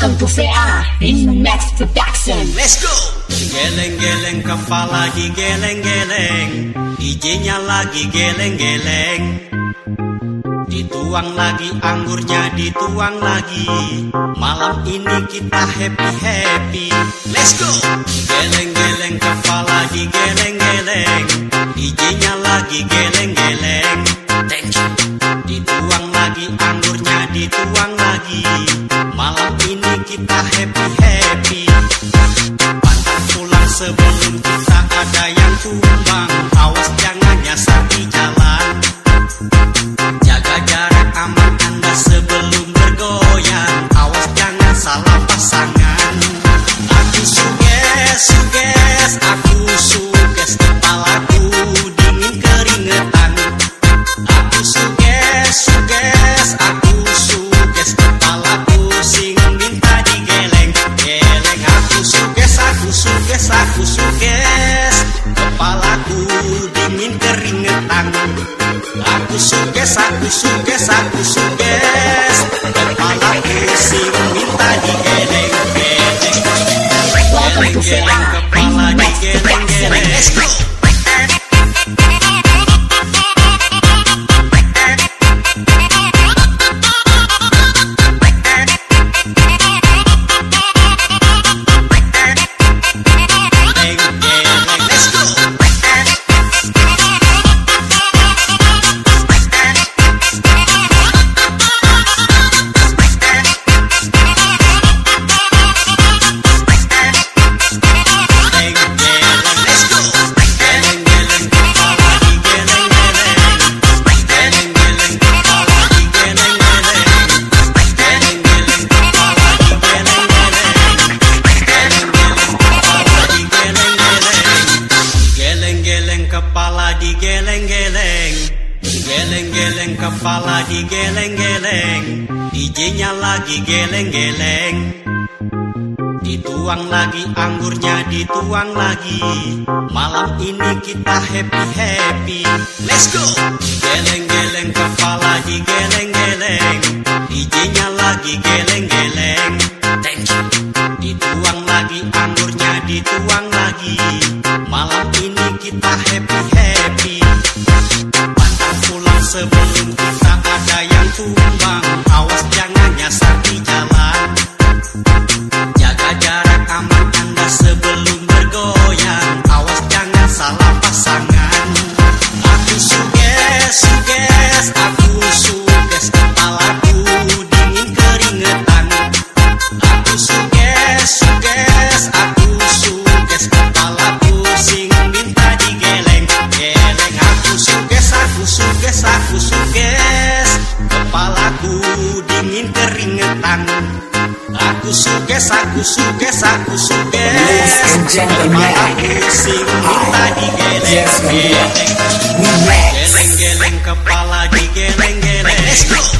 Welcome to VA Inmax Production. Let's go. Geleng-geleng kepala lagi geleng-geleng, DJ-nya lagi geleng-geleng. Dituang lagi anggurnya dituang lagi. Malam ini kita happy happy. Let's go. Geleng-geleng kepala lagi geleng-geleng, DJ-nya lagi geleng-geleng. Kita happy-happy suges, aku suges, aku suges Kepalaku dingin keringetan. Aku suges, aku suges, aku suges Kepala pusing minta digeleng geleng Geleng geleng kepala digeleng Geleng kepala digeleng geleng Geleng geleng kepala digeleng geleng Geleng geleng kepala digeleng geleng DJ-nya lagi geleng geleng Dituang lagi anggurnya dituang lagi. Malam ini kita happy-happy. Let's go! Geleng-geleng kepala digeleng-geleng. DJ-nya lagi geleng-geleng kita happy-happy kesukaan Aku suges, aku suges, aku suges Kepala pusing, minta digeleng-geleng. Geleng-geleng kepala digeleng-geleng.